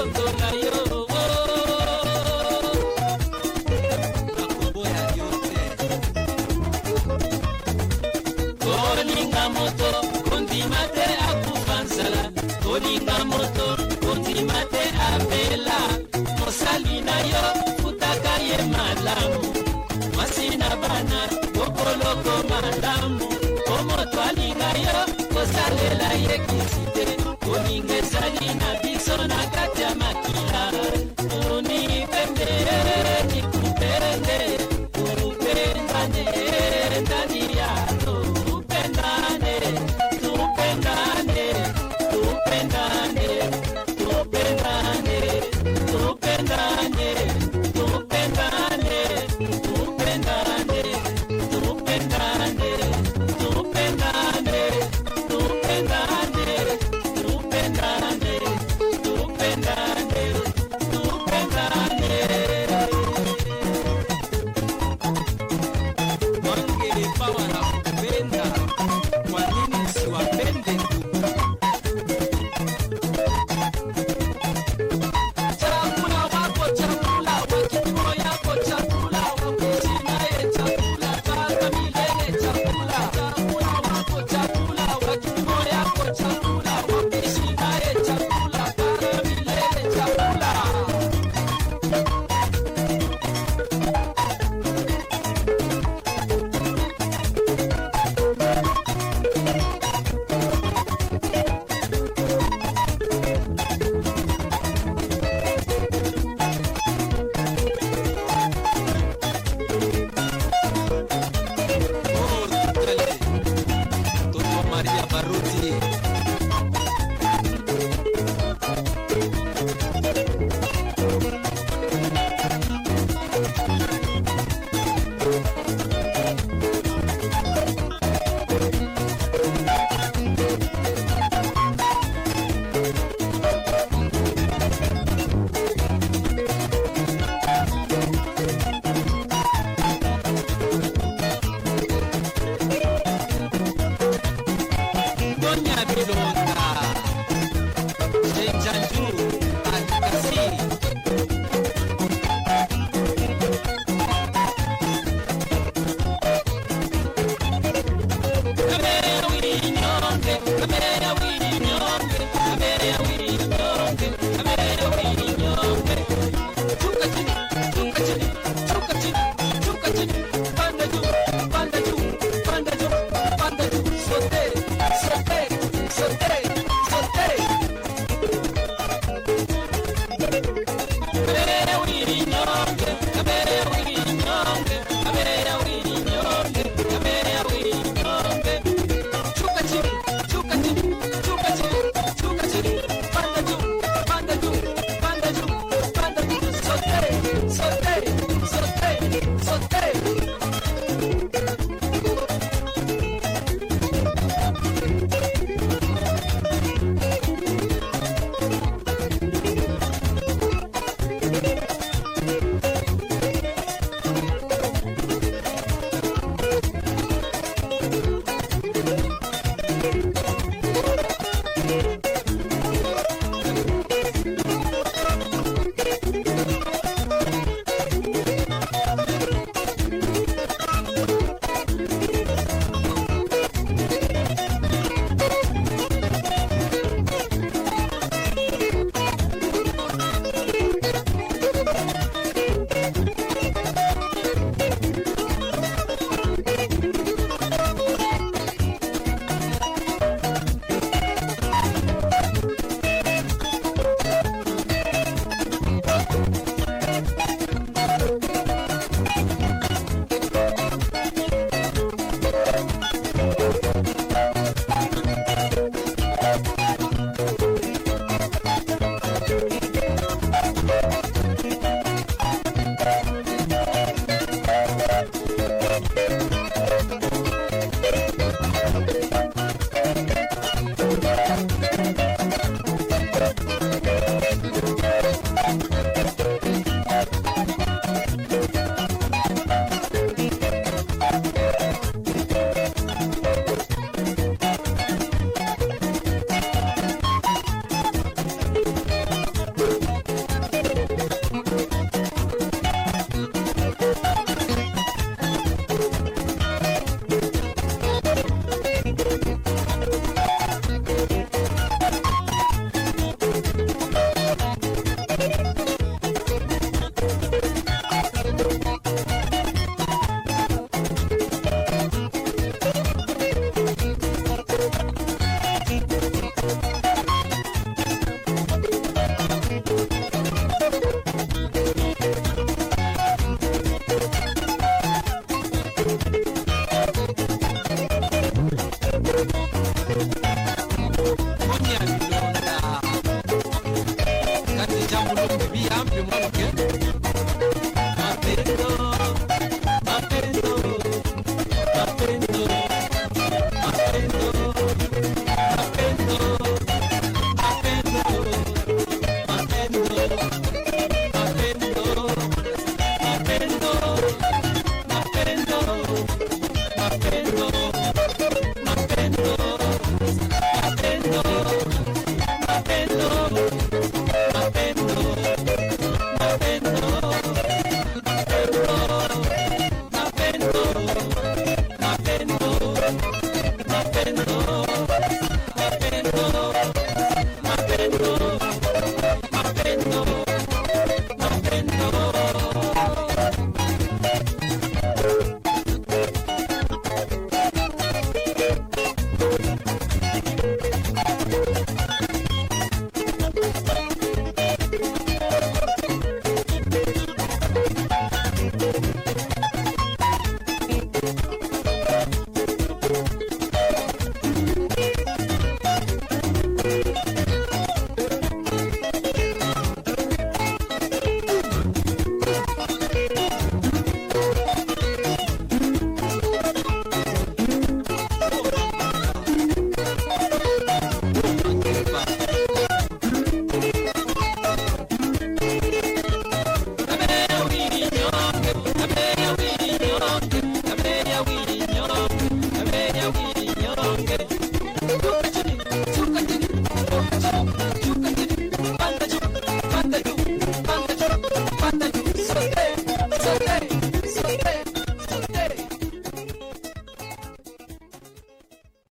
yo soy la.